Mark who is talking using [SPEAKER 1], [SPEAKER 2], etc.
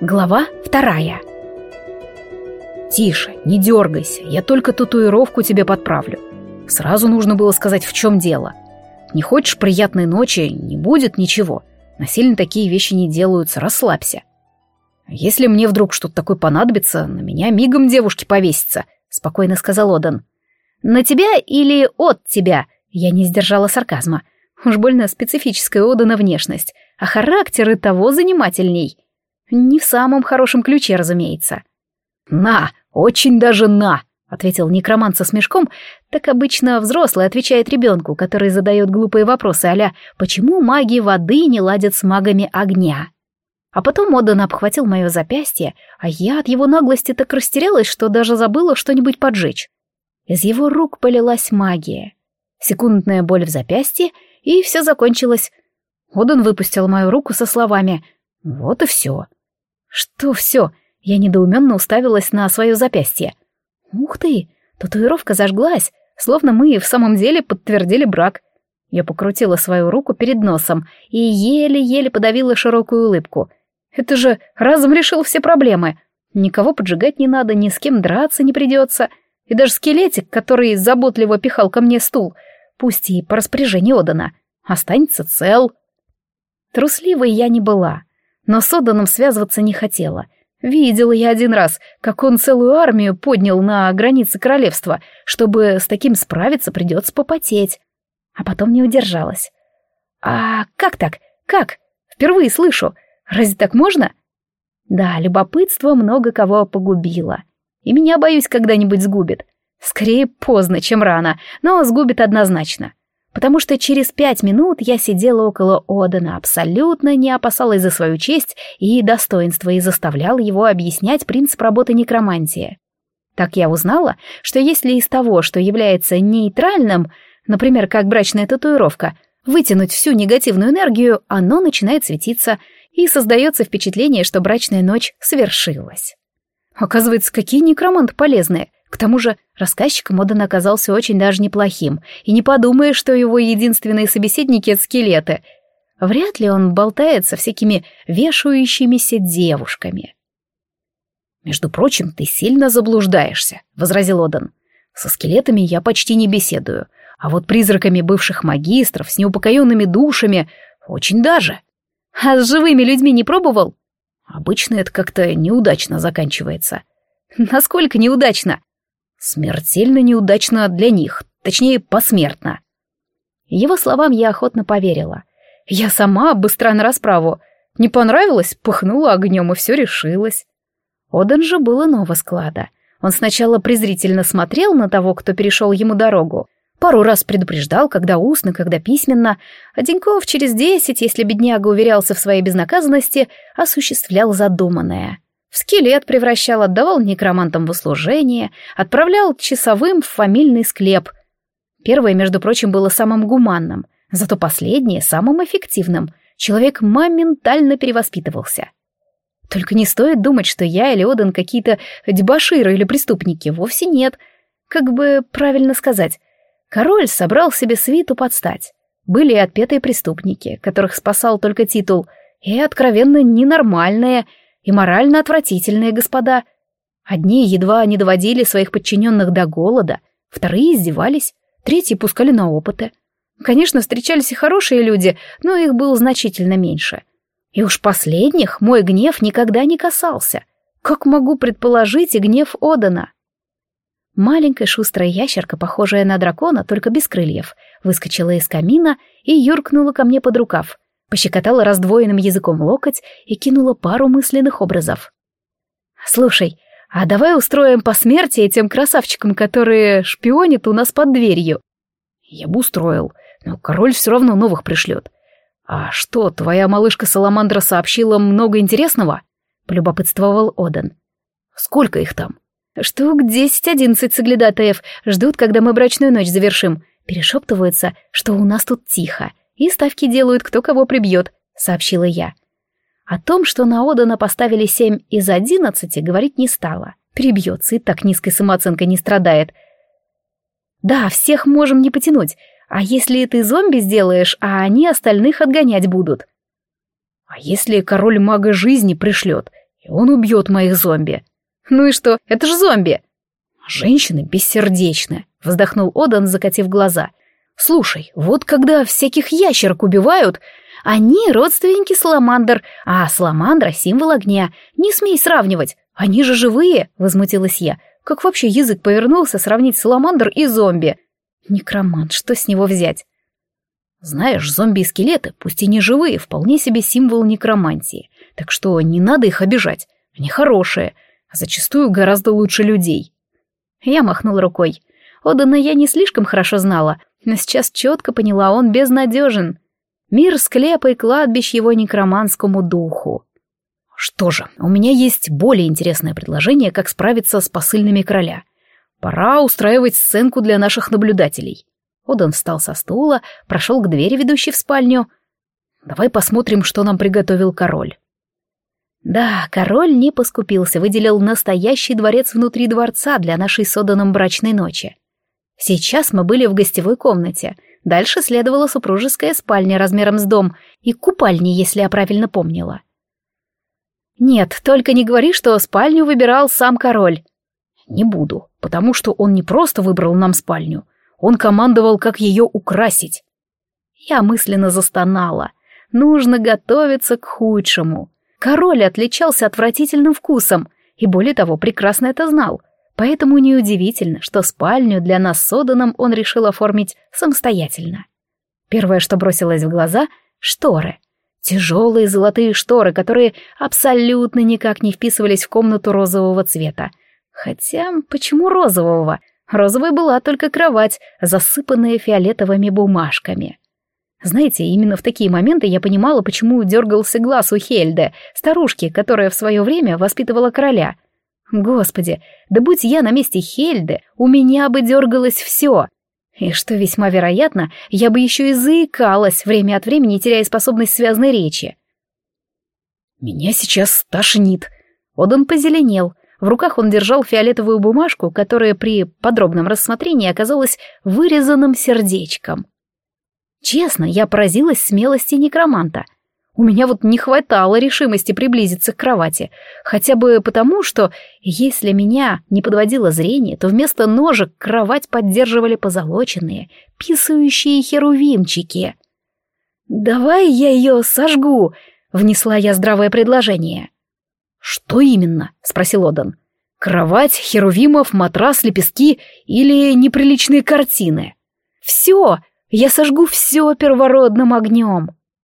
[SPEAKER 1] Глава вторая.
[SPEAKER 2] «Тише, не дергайся, я только татуировку тебе подправлю. Сразу нужно было сказать, в чем дело. Не хочешь приятной ночи, не будет ничего. Насильно такие вещи не делаются, расслабься. Если мне вдруг что-то такое понадобится, на меня мигом девушки повесится», — спокойно сказал Одан.
[SPEAKER 1] «На тебя или от тебя?» Я не сдержала сарказма. Уж больно специфическая Одана внешность, а характер и того занимательней. Не в самом хорошем ключе, разумеется.
[SPEAKER 2] «На, очень даже на!» — ответил некромант со смешком.
[SPEAKER 1] Так обычно взрослый отвечает ребенку, который задает глупые вопросы а «Почему маги воды не ладят с магами огня?» А потом Одан обхватил мое запястье, а я от его наглости так растерялась, что даже забыла что-нибудь поджечь. Из его рук полилась магия. Секундная боль в запястье, и все закончилось. Одан выпустил мою руку со словами «Вот и все». Что все? Я недоуменно уставилась на свое запястье. Ух ты, татуировка зажглась, словно мы в самом деле подтвердили брак. Я покрутила свою руку перед носом и еле-еле подавила широкую улыбку. Это же разом решил все проблемы. Никого поджигать не надо, ни с кем драться не придется. И даже скелетик, который заботливо пихал ко мне стул, пусть и по распоряжению Одана, останется цел. Трусливой я не была но с Оданом связываться не хотела. Видела я один раз, как он целую армию поднял на границе королевства. Чтобы с таким справиться, придется попотеть. А потом не удержалась. «А как так? Как? Впервые слышу. Разве так можно?» Да, любопытство много кого погубило. И меня, боюсь, когда-нибудь сгубит. Скорее поздно, чем рано, но сгубит однозначно потому что через пять минут я сидела около Одена, абсолютно не опасалась за свою честь и достоинство и заставляла его объяснять принцип работы некромантии. Так я узнала, что если из того, что является нейтральным, например, как брачная татуировка, вытянуть всю негативную энергию, оно начинает светиться, и создается впечатление, что брачная ночь свершилась. Оказывается, какие некроманты полезные — к тому же рассказчик Моден оказался очень даже неплохим, и не подумая, что его единственные собеседники — скелеты. Вряд ли он болтает со всякими вешающимися девушками.
[SPEAKER 2] «Между прочим, ты сильно заблуждаешься», — возразил Одан. «Со скелетами я почти не беседую, а вот призраками бывших магистров с неупокоенными душами очень даже».
[SPEAKER 1] «А с живыми людьми не пробовал?»
[SPEAKER 2] «Обычно это как-то неудачно заканчивается».
[SPEAKER 1] «Насколько неудачно?»
[SPEAKER 2] Смертельно неудачно для них, точнее, посмертно.
[SPEAKER 1] Его словам я охотно поверила. Я сама быстро на расправу. Не понравилось, пыхнула огнем, и все решилось. Одан же был иного склада. Он сначала презрительно смотрел на того, кто перешел ему дорогу. Пару раз предупреждал, когда устно, когда письменно, а Деньков через десять, если бедняга уверялся в своей безнаказанности, осуществлял задуманное — в скелет превращал, отдавал некромантам в услужение, отправлял часовым в фамильный склеп. Первое, между прочим, было самым гуманным, зато последнее — самым эффективным. Человек моментально перевоспитывался. Только не стоит думать, что я или Одан какие-то дебоширы или преступники. Вовсе нет. Как бы правильно сказать. Король собрал себе свиту под стать. Были и отпетые преступники, которых спасал только титул, и откровенно ненормальные — и морально отвратительные господа. Одни едва не доводили своих подчиненных до голода, вторые издевались, третьи пускали на опыты. Конечно, встречались и хорошие люди, но их было значительно меньше. И уж последних мой гнев никогда не касался. Как могу предположить и гнев Одана? Маленькая шустрая ящерка, похожая на дракона, только без крыльев, выскочила из камина и юркнула ко мне под рукав пощекотала раздвоенным языком локоть и кинула пару мысленных образов. «Слушай, а давай устроим по смерти этим красавчикам, которые шпионят у нас под дверью?»
[SPEAKER 2] «Я бы устроил, но король все равно новых пришлет. А что, твоя малышка Саламандра сообщила много интересного?» — полюбопытствовал Оден. «Сколько их там?»
[SPEAKER 1] «Штук десять-одиннадцать соглядатаев ждут, когда мы брачную ночь завершим. Перешептываются, что у нас тут тихо, и ставки делают, кто кого прибьет», — сообщила я. О том, что на Одана поставили семь из одиннадцати, говорить не стала. Прибьется и так низкой самооценкой не страдает. «Да, всех можем не потянуть, а если ты зомби сделаешь, а они остальных отгонять будут?»
[SPEAKER 2] «А если король мага жизни пришлет, и он убьет моих зомби.
[SPEAKER 1] Ну и что, это же зомби.
[SPEAKER 2] Женщины бессердечны, вздохнул Одан, закатив глаза. Слушай, вот когда всяких ящерок убивают, они родственники Саламандр, а Саламандра — символ огня. Не смей сравнивать, они же живые, возмутилась я. Как вообще язык повернулся сравнить Саламандр и зомби? Некромант, что с него взять? Знаешь, зомби и скелеты, пусть и не живые, вполне себе символ некромантии. Так что не надо их обижать. Они хорошие, а зачастую гораздо лучше людей.
[SPEAKER 1] Я махнул рукой. Одана я не слишком хорошо знала, но сейчас четко поняла, он безнадежен. Мир склепа и кладбищ его некроманскому духу.
[SPEAKER 2] Что же, у меня есть более интересное предложение, как справиться с посыльными короля. Пора устраивать сценку для наших наблюдателей. Одан встал со стула, прошел к двери, ведущей в спальню. Давай посмотрим, что нам приготовил король.
[SPEAKER 1] Да, король не поскупился, выделил настоящий дворец внутри дворца для нашей с Оданом брачной ночи. Сейчас мы были в гостевой комнате. Дальше следовала супружеская спальня размером с дом и купальни, если я правильно помнила. Нет, только не говори, что спальню выбирал сам король.
[SPEAKER 2] Не буду, потому что он не просто выбрал нам спальню, он командовал, как ее украсить.
[SPEAKER 1] Я мысленно застонала. Нужно готовиться к худшему. Король отличался отвратительным вкусом, и более того, прекрасно это знал. Поэтому неудивительно, что спальню для нас с Оданом он решил оформить самостоятельно. Первое, что бросилось в глаза — шторы. Тяжелые золотые шторы, которые абсолютно никак не вписывались в комнату розового цвета. Хотя, почему розового? Розовой была только кровать, засыпанная фиолетовыми бумажками. Знаете, именно в такие моменты я понимала, почему дергался глаз у Хельды, старушки, которая в свое время воспитывала короля. Господи, да будь я на месте Хельды, у меня бы дергалось все. И что весьма вероятно, я бы еще и заикалась, время от времени теряя способность связной речи.
[SPEAKER 2] «Меня сейчас тошнит».
[SPEAKER 1] Одан позеленел, в руках он держал фиолетовую бумажку, которая при подробном рассмотрении оказалась вырезанным сердечком. Честно, я поразилась смелости некроманта. У меня вот не хватало решимости приблизиться к кровати, хотя бы потому, что, если меня не подводило зрение, то вместо ножек кровать поддерживали позолоченные, писающие херувимчики. «Давай я ее сожгу», — внесла я здравое предложение.
[SPEAKER 2] «Что именно?» — спросил Одан. «Кровать, херувимов, матрас, лепестки или неприличные картины?»
[SPEAKER 1] «Все! Я сожгу все первородным огнем!»